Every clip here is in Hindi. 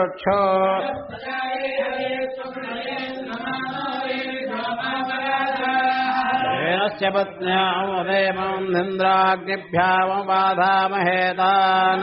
रक्ष। पत्न्यामदेवम् निन्द्राग्निभ्याम बाधामहेतान्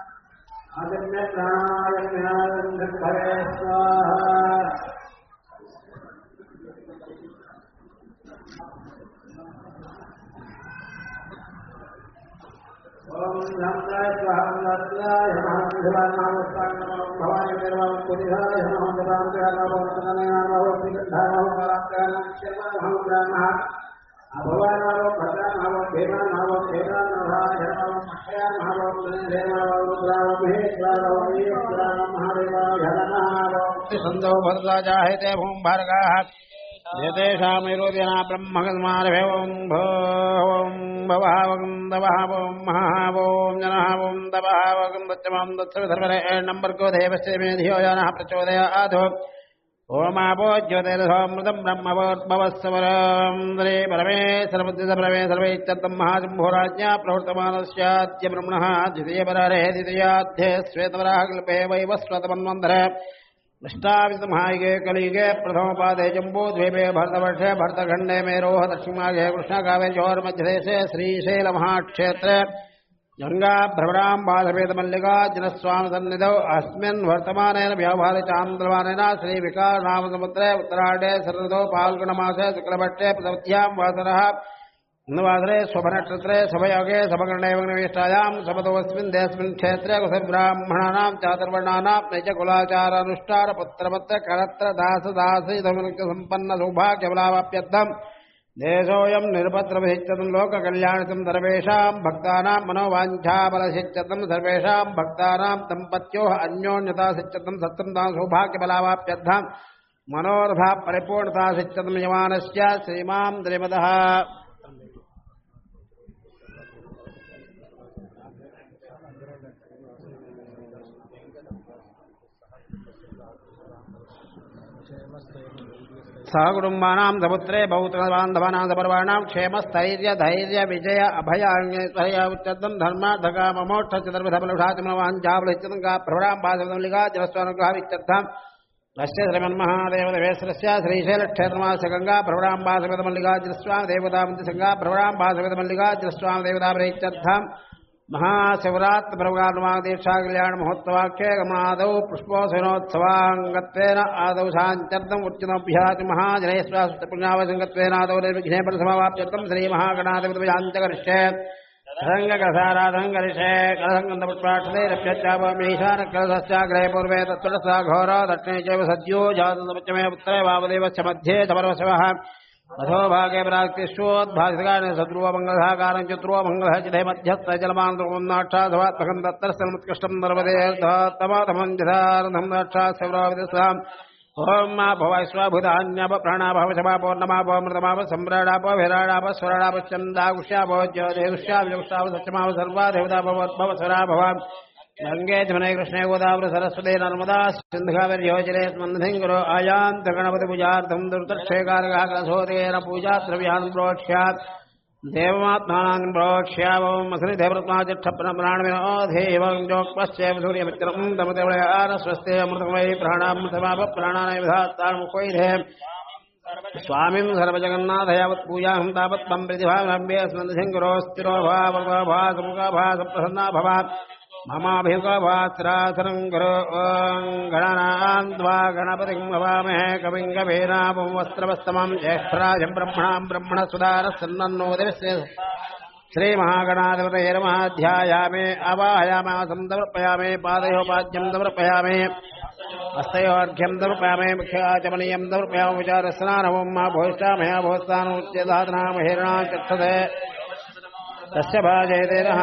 आदित्य नारायणाय नमः जय जय श्री रामनाथाय जय महाविघ्ननामोत्तमं सर्वाने देवां कोटिधाराय नमः रामदेवराणां वंदनं नय रहो श्री धारावराकांय जय महाहुं रामः देवानामो रुद्रामो महेश्वरामो ईश्वरामो महादेवाय नमः सन्दो भद्राजाहिते भूम् भार्गाः एतेषामिरोदिना ब्रह्मकस्मारभ्यवम् भोम् भवावगम् दवहावम् महावोम् जनहावम् दवहावगम् दच्चमाम् दत्सविधर्मरे नम्बर्गो देवस्य मे धियो जनः प्रचोदयाधो ओमापोज्योतिरसोऽमृतम् ब्रह्मवोद्भवस्सवरम् श्री परमेश्वरबुद्धित परमेश्वरवैत्यर्थम् महाशम्भोराज्ञा प्रवृत्तमानस्याद्य ब्रह्मणः द्वितीयपरारे द्वितीयाध्ये श्वेतवराहकल्पे वैवस्वतमन्वन्धर निष्ठावितमहायुगे कलियुगे प्रथमपादे जम्बूद्वीपे भरतवर्षे भरतखण्डे मेरोः दक्षिणमार्गे कृष्णकावे जोर्मध्यदेशे श्रीशैलमहाक्षेत्रे गङ्गाभ्रमणाम् बालभेदमल्लिकार्जुनस्वामिसन्निधौ अस्मिन् वर्तमानेन व्यवहारिचान्द्रमानेन श्रीविकारनामसमुद्रे उत्तराढे शरदो फाल्गुणमासे शुक्लपक्षे प्रथमत्याम् वासरः वासरे शुभनक्षत्रे शुभयोगे शुभकर्णेवनिष्ठायाम् शपथोऽस्मिन् देस्मिन् क्षेत्रे कुशब्राह्मणानाम् चातुर्वर्णानाम् नैजकुलाचारानुष्ठान पुत्रपत्र करत्र दास दासीसम्पन्न सौभाग्यबलावाप्यर्थम् देशोऽयम् निरपत्रमहित्यतम् लोककल्याणितम् सर्वेषाम् भक्तानाम् मनोवाञ्छाबलशिच्यतम् सर्वेषाम् भक्तानाम् दम्पत्योः अन्योन्यताशिच्यतम् सत्यम् सौभाग्यबलावाप्यर्थम् मनोरथा परिपूर्णताशिच्यतम् यमानस्य श्रीमाम् श्रीमदः సహ బాంధవానాం సపుత్రే క్షేమ స్థైర్య ధైర్య విజయ అభయ అంగేశ్వర్యోత్తం ధర్మార్థగా మమోక్ష చతుర్విధఫలషాతిమవాంఛాబలిగా ప్రభరాం పాదమల్లిగా జలస్వానుగ్రహవిత్యర్థం అశ్చే శ్రీమన్మహాదేవదేశ్వరస్య శ్రీశైలక్షేత్రమాస గంగా ప్రభరాంబాసవేదమల్లిగా జలస్వామి దేవతామంత్రిసంగా ప్రభరాంబాసవేదమల్లిగా జలస్వామి దేవతామరైత్యర్థం महाशिवरात्र महोत्सवाख्ये गमादौ पुष्पोत्सवोत्सवाङ्गत्वेन आदौ महाजनेश्वासुत पुण्यावसङ्गत्वेन आदौ निर्विघ्ने समावाप्यर्थम् श्रीमहागणाधिपतिजान्तकरिष्ये रङ्गकसाराधङ्गरिषे कलसङ्गन्दपुष्पाक्षते रप्यच्चापमीशानकलसश्चाग्रहे पूर्वे तत्त्वरसा घोरा दक्षिणे चैव सद्यो जातमे पुत्रे वामदेवस्य मध्ये समरवशवः अथो भागे प्राक्तिष्वोद्भासिकानि सद्रुवमङ्गलहाकारम् चतुर्वमङ्गलः चिधे मध्यस्थ नर्मदे तमातमम् जधारथम् नाक्षास्यव्राविदस्वाम् ओम् मा भवैश्वभूतान्याप प्राणाभव शमापोर्णमाप मृतमाप सम्राडाप विराडाप स्वराडाप ज्योतिगुष्याप जोगुष्याप सत्यमाप सर्वा देवता भवद्भव स्वरा भवान् गङ्गे धमने कृष्णे गोदावरी सरस्वती नर्मदा सिन्धुकाविर्योजने स्मन्धिङ्गुरो आयान्त गणपति पूजार्थम् दुर्दक्षेकारकः कलशोदयेन पूजा द्रव्यान् प्रोक्ष्यात्। देवमात्मानान् प्रोक्ष्यावम् असनि देवरत्नाचिक्षप्राणमेवम् जोक्पश्चैव सूर्यमित्रम् तमदेवयान स्वस्ते अमृतमयि प्राणामृतमाप प्राणानय विधात्तान्मुखैधे स्वामिं सर्वजगन्नाथ यावत् पूजाहं तावत् त्वं प्रतिभावनम्ये स्मन्दशङ्करो स्थिरो भावभासमुखभासप्रसन्ना भवा ममाभिमुखभास्रासनं करो ॐ गणनान्त्वा गणपतिं भवामहे कविं कवीनामं वस्त्रवस्तमं ज्येष्ठराजं ब्रह्मणां ब्रह्मणसुधारसन्नन्नोदयस्य श्रीमहागणाधिपतये नमः ध्यायामे अवाहयामासं समर्पयामे पादयोपाद्यं समर्पयामे हस्तयोर्घ्यं समर्पयामे मुख्याचमनीयं समर्पयामि विचारस्नानवं मा भोष्टामया भोस्तानोच्यदातनामहिरणा चक्षते तस्य भाजयतेनः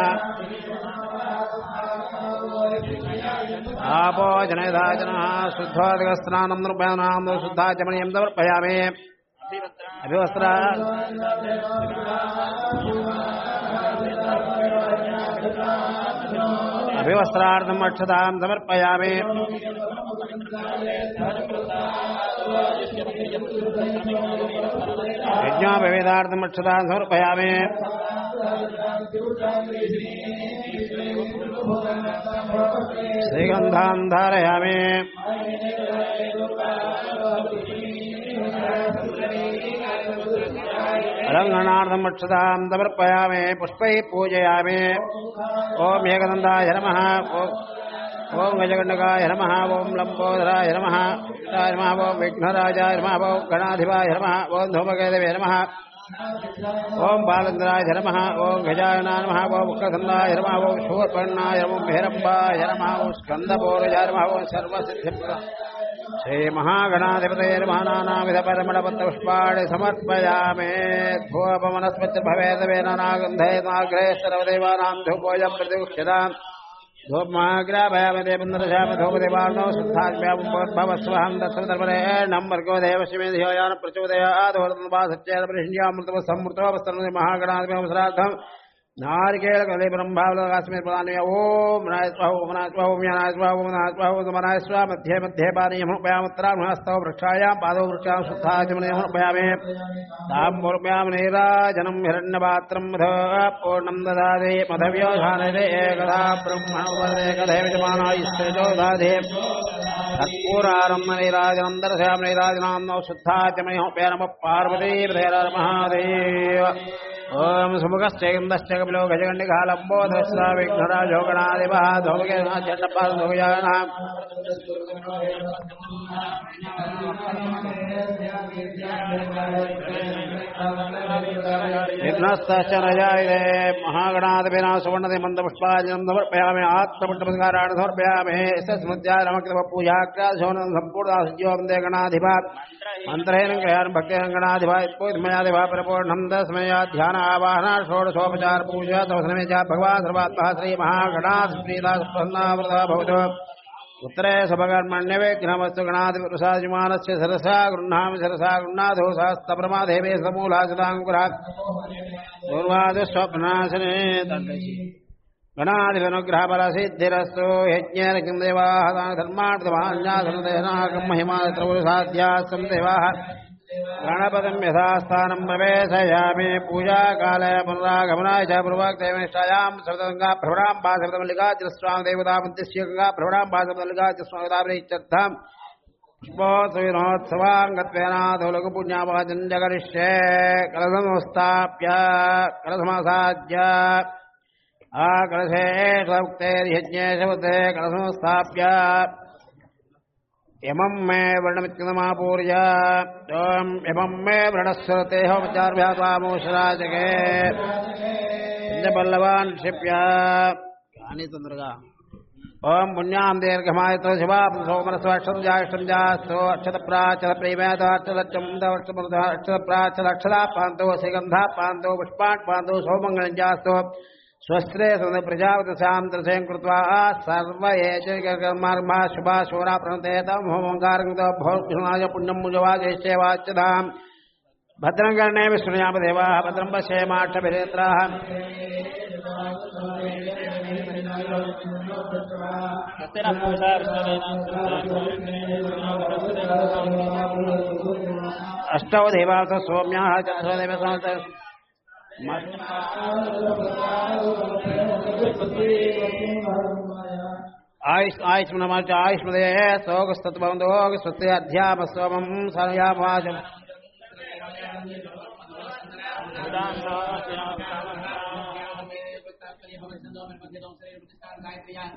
आपो जनयधा जनः शुद्धोदकस्नानं नृपयानां शुद्धाचमनीयं समर्पयामि अभिवस्त्रा अभिवस्त्रार्थम् अक्षतां समर्पयामि यज्ञोपवेदार्थम् अक्षतां समर्पयामि श्रीगन्धान् धारयामि रङ्गणार्थम् अक्षतां समर्पयामि पुष्पैः पूजयामि ॐ एकदन्ताय नमः ॐ गजगण्डकाय नमः ॐ लम्बोदराय नमः ॐ नमः ॐ विघ्नराजाय नमः ॐ गणाधिपाय नमः ॐ धूमकेतवे नमः ఓం బాలచంద్రాయ నమ ఓం గజాయనాయ నమ ఓం ముఖసందాయ నమ ఓం శూర్పణాయ ఓం భైరంబాయ నమ ఓం స్కందపౌరజాయ నమ ఓం సర్వసిద్ధిప్రద శ్రీ మహాగణాధిపతయ మహానావిధ పరిమళపత్రపుష్పాణి సమర్పయామే. ధూపమనస్పతి భవేదవేన నాగంధే నాగ్రే సర్వదేవానాం ధూపోయం ప్రతిక్షిదాం देवन्दरशामि धूपदेवार्णौ शुद्धाग्भ्यामुद्भवस्वहं दत्तदर्पणेणं वर्गो देवशिमे धियोयान प्रचोदयादोर्वासच्चेदपरिष्ण्यामृतवसम्मृतोपस्तर्मि महागणाधिपतिश्राद्धम् नारिकेल कले ब्रह्मावलोकास्मिन् प्रदाने ओम नाय स्वाहा ओम नाय स्वाहा ओम यानाय स्वाहा ओम नाय स्वाहा ओम समनाय स्वाहा मध्ये मध्ये पानीयं पयामत्रां हस्तौ वृक्षायां पादौ वृक्षां शुद्धाचमनीयं पयामे तां मुर्म्यां नीराजनं हिरण्यपात्रं पूर्णं ददादे मधव्योधानदे एकदा ब्रह्मणोपदे विजमानायिस्तेजो दाधे तत्पूरारम्भ नीराजनं दर्शयामि। नीराजनां शुद्धाचमनीयं पयानमः पार्वती महादेव। ఓం సుముఖశ్చైందశ్చకపిలో గజగండికాలంబోధస్వ విఘ్నరాజోగణాదివ ధోమకేనాచట్టపాదోయాన విఘ్నస్తనజాయితే మహాగణాధిపినా సువర్ణది మందపుష్పాజనం సమర్పయామి ఆత్మపుట్టపురస్కారాన్ని సమర్పయామి స్మృత్యా నమకృత పూజాగ్రాశోనం సంపూర్ణ సుజ్యోందే గణాధిప. మంత్రేణ క్రయాన్ భక్తి గణాధిప మయాధిప పరిపూర్ణం దస్మయా ధ్యాన आवाहना षोडशोपचार पूजा तवसनमे च भगवान् सर्वात्मः श्रीमहागणात् प्रीता प्रसन्नावृता भवतु उत्तरे सुभकर्मण्यवेघ्नमस्तु गणाधिपरुषाजिमानस्य सरसा, गृह्णामि सरसा, गृह्णाधो सहस्तप्रमादेवे समूलासुताङ्कुरात् पूर्वादिस्वप्नाशने गणाधिपनुग्रहबलसिद्धिरस्तु यज्ञेन किं देवाः धर्मार्थमान्यासनदेनाकं महिमात्रपुरुषाद्याः सन् देवाः गणपतिं यथास्थानं प्रवेशयामि पूजाकाले पुनरागमनाय च पूर्वक्तैवनिष्ठायां सप्तगङ्गा भ्रमणां पासप्तमल्लिका चिरस्वां देवतामन्त्यस्य गङ्गा भ्रमणां पासप्तमल्लिका चिरस्वामिताभिश्चर्थाम् पुष्पोत्सविनोत्सवाङ्गत्वेनाथो लघुपुण्यावाचन् जगरिष्ये कलसंस्थाप्य कलसमासाद्य आकलशे उक्तेर्यज्ञे शबुद्धे कलसंस्थाप्य इमं मे वर्णमित्यमापूर्य ॐ इमं मे व्रणस्वते होमचार्भ्यात्वामोषराजगे पल्लवान् क्षिप्य कानि तन्द्रगा ॐ पुण्यां दीर्घमायतो शिवा सोमनस्वाक्षं जाष्टं जास्तु अक्षतप्राचलप्रेमेदाक्षलक्षं अक्षतप्राचलक्षदा पान्तो सिगन्धा पान्तो पुष्पान् पान्तो सोमङ्गलं जास्तु स्वस्त्रे सद प्रजापति सामत्रसें कृत्वा सर्व एचकर्मा शुभा शोरा प्रणतेतम होमङ्कारकृतभौनाय पुण्यं भद्रं कर्णे विष्णुयाम देवाः भद्रं अष्टौ देवास सौम्याः चतुर्थ देव आयुष आयुष्मदे सोगस्तत्वन्दोग स्वस्ति अध्यापस्वमं सर्याभाजम्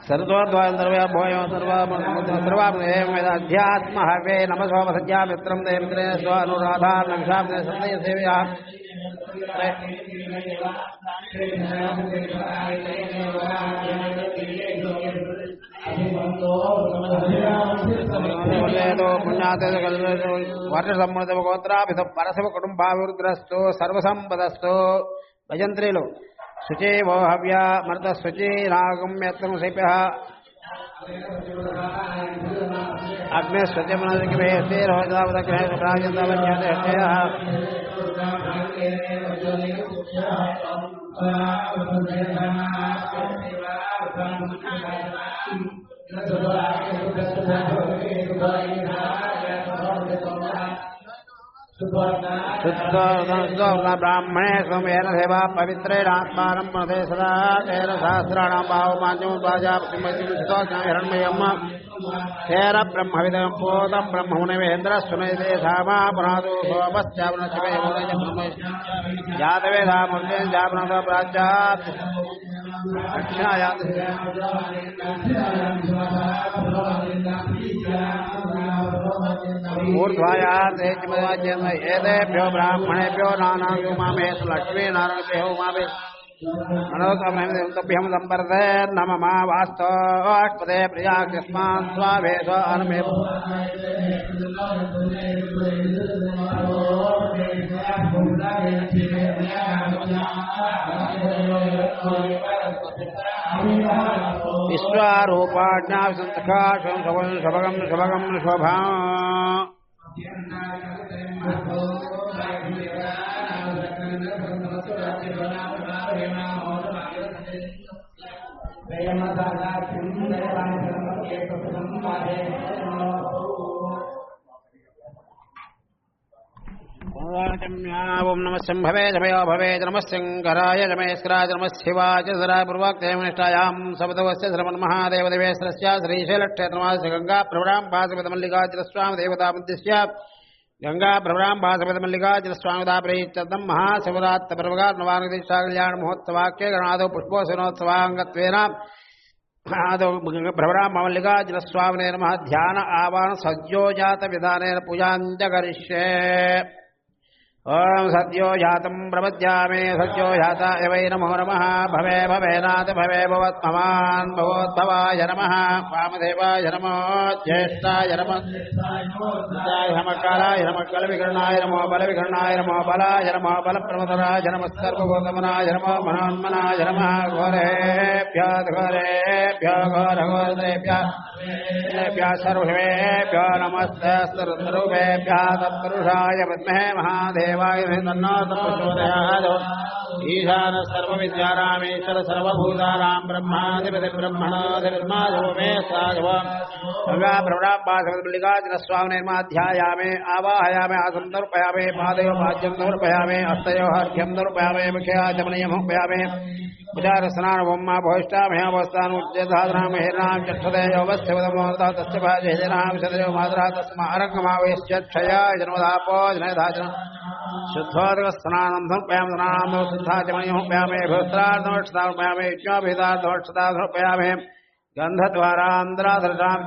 सर्वद्वायं सर्वया भोयो सर्वाध्यात्म हवे नमसोपसज्जा मित्रं मित्रे स्व अनुराधा नक्षाब्दे सत्य सेवया వర్షసమ్మృత గోత్రాభిధ పరశవ కుటుంబాభివృద్ధిరస్తో సర్వసంపదస్తో భజంత్రీలు. శుచే మోహవ్య మృత శుచీరాగమ్యత్వం శిప్య అగ్ని స్వచ్ఛమనగ్రహేస్తే రోజావదగ్రహ స్వచ్ఛమనగ్రహేస్తేరోజావదగ్రహేజంతవన్యతే బ్రాహ్మణే స్వమేన సేవా పవిత్రేణాత్మానం మనదే సదా తేన సహస్రాణం బాహుమాన్యం ಕ್ಷೇರ ಬ್ರಹ್ಮವಿದ ಪೋದ ಬ್ರಹ್ಮ ಹುಣವೇಂದ್ರ ಸುನೈದೆ ಧಾಮ ಪುನಾದು ಸೋಮಸ್ತ್ಯಾವನ ಶಿವೆ ಜಾತವೇ ಧಾಮ ಜಾಪನದ ಪ್ರಾಜ್ಯಾತ್ ದಕ್ಷಿಣಾಯಾತ್ ಊರ್ಧ್ವಾಯಾತ್ ಏತೇಭ್ಯೋ ಬ್ರಾಹ್ಮಣೇಭ್ಯೋ ನಾನಾಭ್ಯೋ ಮಾಮೇಶ ಲಕ್ಷ್ಮೀ ನಾರಾಯಣಭ್ಯೋ ಮಾಮೇಶ मनोकामभ्यं सम्पर्दे नम मा वास्तोष्पदे प्रियाग्यस्मान् स्वाभेष अनुमे विश्वारूपाज्ञासन्तकाशं शवं शवगं शवगं ओम नम शंभवे जमयो भवे नम सिंहराय रमेश्वराय नम शिवाय सराय पूर्वाक्तनिष्ठायां सबतवस्य श्रवण महादेव देवेश्वरस्य श्रीशैलक्षेत्रमास्य गंगा प्रभुरां भासमल्लिकाचिरस्वाम देवतामुद्दिश्य భాసపద మల్లికార్జునస్వామి దేవతాముద్దిశ్య గంగా ప్రవరాం భాసపద మల్లికార్జునస్వామిదా ప్రేయిత్యర్థం మహాశివరాత్ర పర్వగాత్మవానుదీక్షా కళ్యాణ మహోత్సవాక్య గణాదో పుష్పోసనోత్సవాంగత్వేన ఆదో భ్రమరాం మల్లికార్జునస్వామినే నమ ధ్యాన ఆవాన సజ్జోజాత విధానేన పూజాంచ కరిష్యే ఓం సత్యో జాతం ప్రపద్యామే సత్యో జాత వై నమో నమ. భవే భవేనాథ భవే భవత్మవాన్ భవోద్భవాయ నమ. వామదేవాయ నమో జ్యేష్ఠాయ నమోయ నమకాలాయ నమకల వికరణాయ నమో బల వికరణాయ నమో బలాయ నమో బల ప్రమదరాయ నమ. సర్వభూతమనాయ నమో మనోన్మనాయ నమ. ఘోరేభ్య ఘోరేభ్య ఘోర भ्यः सर्ववेभ्यः नमस्ते सर्वेभ्यः तत्पुरुषाय सत्पुरुषाय वस्महे महादेवायन्ना ईशान सर्वविद्यारामेश्वर सर्वभूतानां ब्रह्माधिपति ब्रह्मणाधिर्माधो मे साधव। प्रवणाम्बासमल्लिकार्जुनस्वामिनिर्माध्यायामे आवाहयामे आसं दर्पयामे पादयो पाद्यं दर्पयामे हस्तयो हर्घ्यं दर्पयामे मुख्याचमनीयमुपयामे उदारस्नानबोम्मा भोष्टामयावस्थानुज्जधाधनामहिर्नां चक्षुदयोवस्थिवदमोदः तस्य भाजनां शतयो मातरः तस्मारङ्गमावेश्य क्षया जन्मदापो जनयधाचन। शुद्धोदकस्नानं समर्पयामि स्नानं शुद्धाचमनीयमुपयामे भोस्त्रार्धमक्षतामुपयामे यज्ञोभितार्धमक्षता समर्पयामे गन्धद्वारान्तराधृतां च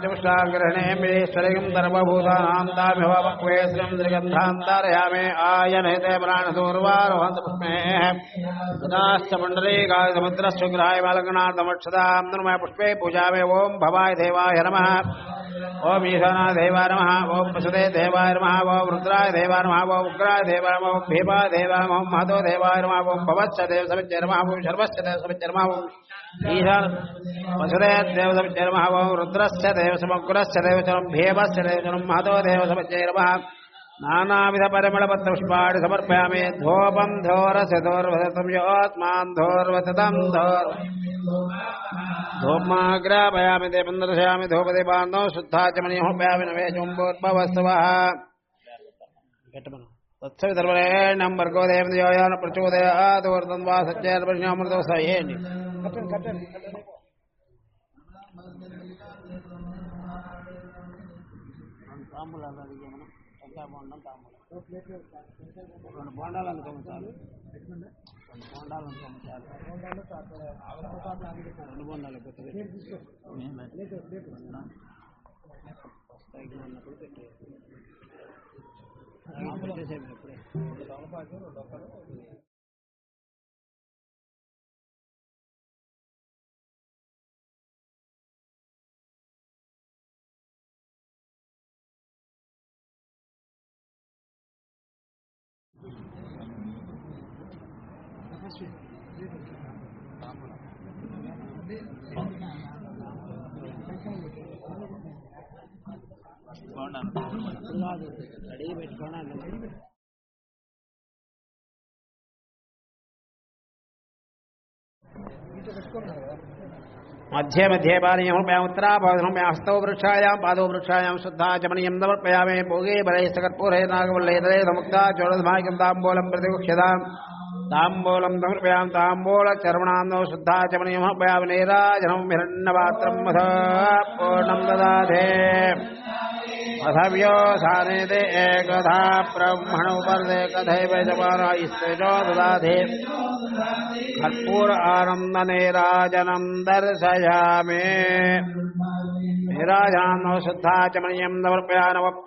पुष्टाग्रहणे मेश्वरिं सर्वभूतानां तामिभवक्वे श्रियं त्रिगन्धान्तारयामे आयनहिते प्राणदूर्वारोहन्तपुष्मेः तदाश्च पुण्डरीकाय समुद्रस्वग्रहाय बालगणार्थमक्षतां नमः पुष्पे पूजामे ॐ भवाय देवाय नमः ఓం ఈశానా దేవాయ నమ ఓం వసుదే దేవాయ నమ ఓం రుద్రాయ దేవాయ నమ ఓం ఉగ్రాయ దేవాయ నమ ఓం భీమా దేవాయ ఓం మహతో దేవాయ నమ ఓం భవత్స దేవ సమిత్య నమ ఓం శర్వస్య దేవ సమిత్య నమ ఓం ఈశాన వసుదే దేవ సమిత్య నమ ఓం రుద్రస్య దేవ సమగ్రస్య దేవచనం భీమస్య దేవచనం మహతో దేవ సమిత్య నమ देव समित्य नमः नानाविधपरिमलपत्रपुष्पाणि समर्पयामि धूपं धोरस्य धोर्वसतं योत्मान् धोर्वसतं धोर् धूमाग्रापयामि देवं दर्शयामि धूपदीपान्नो शुद्धाचमनीहोपयामि नवे चुम्बोद्भवस्तवः तत्सवितर्वरेण्यं वर्गो देवयोयान प्रचोदयादवर्तन् वा सच्चेर्परिणामृतो स येण्य పెసర రెండు బోండాలు అనుకోము చాలు. రెండు బోండాలు అనుకోము చాలు. రెండు బోండాలు ఉన్నప్పుడు పెట్టేసి పెట్టేసేపు ఇప్పుడే రెండు తమలపాకు రెండు ఒకరు రెడీ మధ్య మధ్య పానీయముత్రాపాదనం హస్తౌ వృక్షాయాం పాదో వృక్షాయాం శుద్ధా జమనీయం సమర్పయామే భోగే బలైస్తకర్పూరే నాగవల్లైతలే సముక్తా చోడద్భాగ్యం తాంబూలం ప్రతిగుక్షదాం ताम्बूलम् ताम्बूलम्पयाम् ताम्बूलचर्मणान्नो शुद्धा चमणि व्याव नेराजनम् भिरन्नपात्रम् पूर्णम् ददाधे अथव्योऽधाने एकधा जपारायिस्तेजो ददाधे भर्पूर आनन्दनेराजनम् दर्शयामि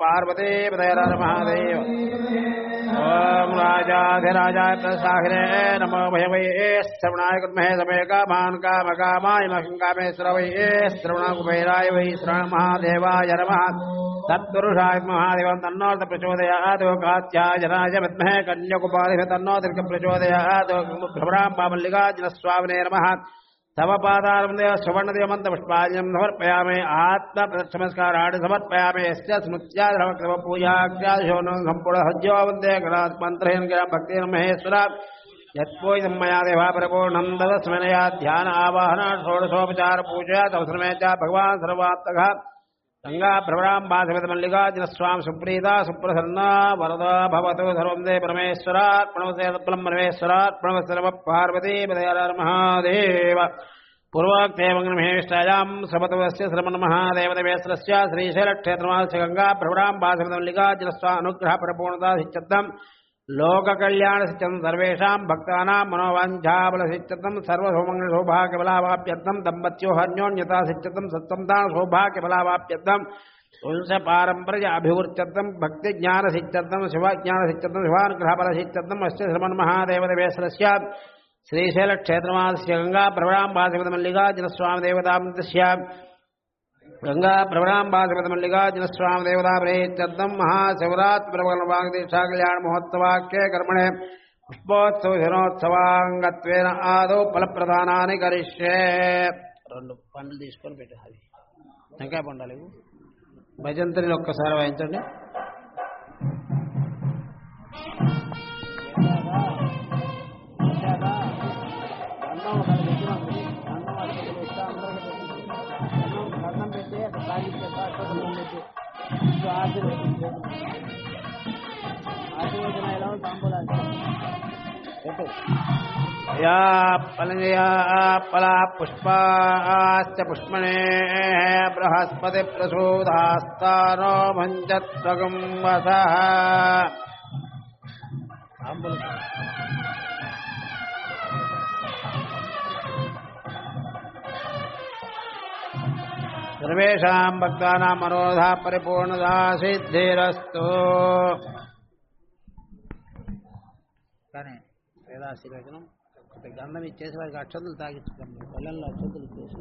पार्वती पदयर महादेव। ॐ राजाधिराजाय प्रसाहिरे नमो भयवये श्रवणाय कुर्महे समे कामान् कामकामाय मह्यं कामेश्वर वये श्रवणकुबेराय वै श्रवण महादेवाय नमः। तत्पुरुषाय महादेवं तन्नोर्थ प्रचोदयात् कात्यायनाय विद्महे कन्याकुमारिः तन्नो दीर्घ प्रचोदयात् भ्रमराम्बामल्लिकार्जुनस्वामिने नमः। तव पादारविन्दे सुवर्णदेवमन्तपुष्पाजं समर्पयामि। आत्मप्रदक्षमस्काराणि समर्पयामि। यस्य स्मृत्याधर्मपूजाख्यादिशोनं सम्पूर्णसज्जो वंदे गणात्मन्त्रेण गिरा भक्तेन महेश्वरा मया देवा परिपूर्णं ददस्मनया ध्यान आवाहना षोडशोपचार पूजया तवसरमे च भगवान् గంగా భ్రమరాం బాధమిత బాధవిధమల్లికార్జున స్వామి సుప్రీత సుప్రసన్న వరదా భవతు సర్వం దే పరమేశ్వరాత్ పరమేశ్వరాత్మణవసేదప్లం పరమేశ్వరాత్మణవ సర్వ పార్వతీ పదయాల మహాదేవ పూర్వాగ్నేమేష్టాయాం సమతవస్య శ్రమణ మహాదేవతమేశ్వర శ్రీశైల క్షేత్రమాశ గంగా శ్రీశైలక్షేత్రమాశ్య బాధమిత బాధవిధమల్లికార్జున స్వా అనుగ్రహ పరిపూర్ణతా సిద్ధం లోకకళ్యాణసిద్ధం సర్వేషాం భక్తానాం మనోవాంఛాబలసిద్ధం సర్వసౌమంగళసౌభాగ్యబలావాప్యర్థం దంపత్యోహన్యోన్యతాసిద్ధం సత్వం దాన సౌభాగ్యబలావాప్యర్థం వంశ పారంపర్య అభివృత్యర్థం భక్తి జ్ఞానసిద్ధం శివజ్ఞానసిద్ధం శివానుగ్రహబలసిద్ధం అస్య శ్రమన్ మహాదేవదేవేశ్వరస్య శ్రీశైలక్షేత్రమాస్య గంగా భ్రవరాం వాసిపదమల్లిగా జనస్వామి దేవతాం దశ్యాం ಗಂಗಾ ಪ್ರವರಾಂಬಾಸೃತ ಮಲ್ಲಿಕಾರ್ಜುನಸ್ವಾಮ ದೇವತಾಪ್ರೇತ್ಯರ್ಥಂ ಮಹಾಶಿವರಾತ್ರಿ ಪ್ರಬಲ ವಾಗದೀಕ್ಷಾ కళ్యాణ మహోత్సవాఖ్యే కర్మణే పుష్పోత్సవ దినోత్సవాంగత్వేన ఆదౌ ఫలప్రధానాన్ని కరిష్యే. రెండు పండ్లు తీసుకొని పెట్టాలి. ఇంకా పండాలి భజంతని ఒక్కసారి వాయించండి. या फलया पला पुष्पाश्च पुष्मणे बृहस्पति प्रसूधास्तानो भञ्जत्वगं सर्वेषां भक्तानां मनोधा परिपूर्णता सिद्धिरस्तु కానీ వేదాశీర్వచనం ఒకటి గంధం ఇచ్చేసి వారికి అక్షతలు తాగించుకోండి పల్లెల్లో అక్షతలు ఇచ్చేసి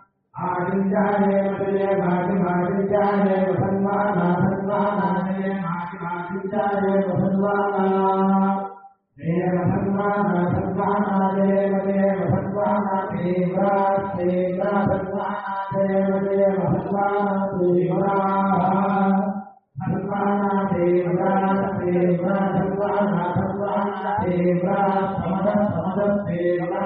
भगवाना देवरा देवरा भगवाना देव देव भगवाना देवरा भगवाना देवरा देवरा भगवाना भगवाना देवरा समद समद देवरा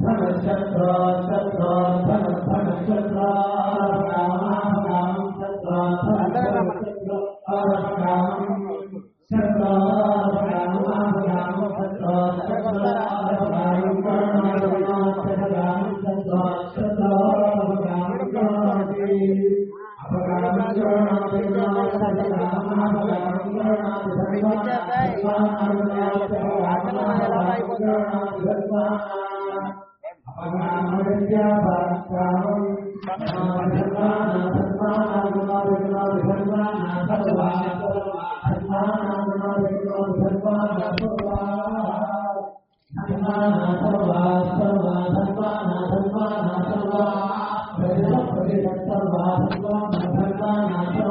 देवरा समदा देवरा समद समद देवरा देवरा समद देवरा देवरा देवरा समद देवरा समद देवरा समद समद देवरा समदैवे सात्मजा जयमेति जयमा धनशत्र शत्र धन धन शत्र राम राम शत्र धन शत्र राम शत्र राम राम शत्र शत्र राम राम शत्र शत्र राम करुणाति अपराम सर्वा सर्वा सर्वा सर्वा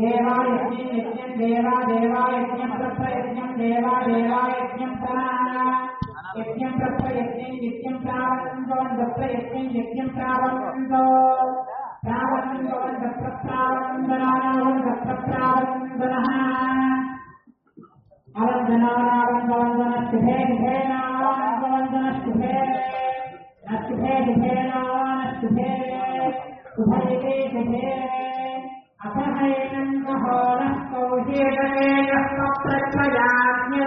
यज्ञं देवा विश्वे विश्वे देवा यज्ञं देवा यज्ञं यज्ञं देवा देवा यज्ञं प्रथ यज्ञं देवा देवा यज्ञं प्राण यज्ञं प्रथ यज्ञं यज्ञं प्रावन्तो दत्त यज्ञं यज्ञं प्रावन्तो प्रावन्तो दत्त प्रावन्दनानां दत्त प्रावन्दनः अवन्दनावन्दवन्दनस्तुभे शुभेनावन्दवन्दनस्तुभे नस्तुभे शुभेनावनस्तुभे शुभयते शुभे अथहैनं कहोनः कौशेषमेकः पत्रक्षयाज्ञवल्लेति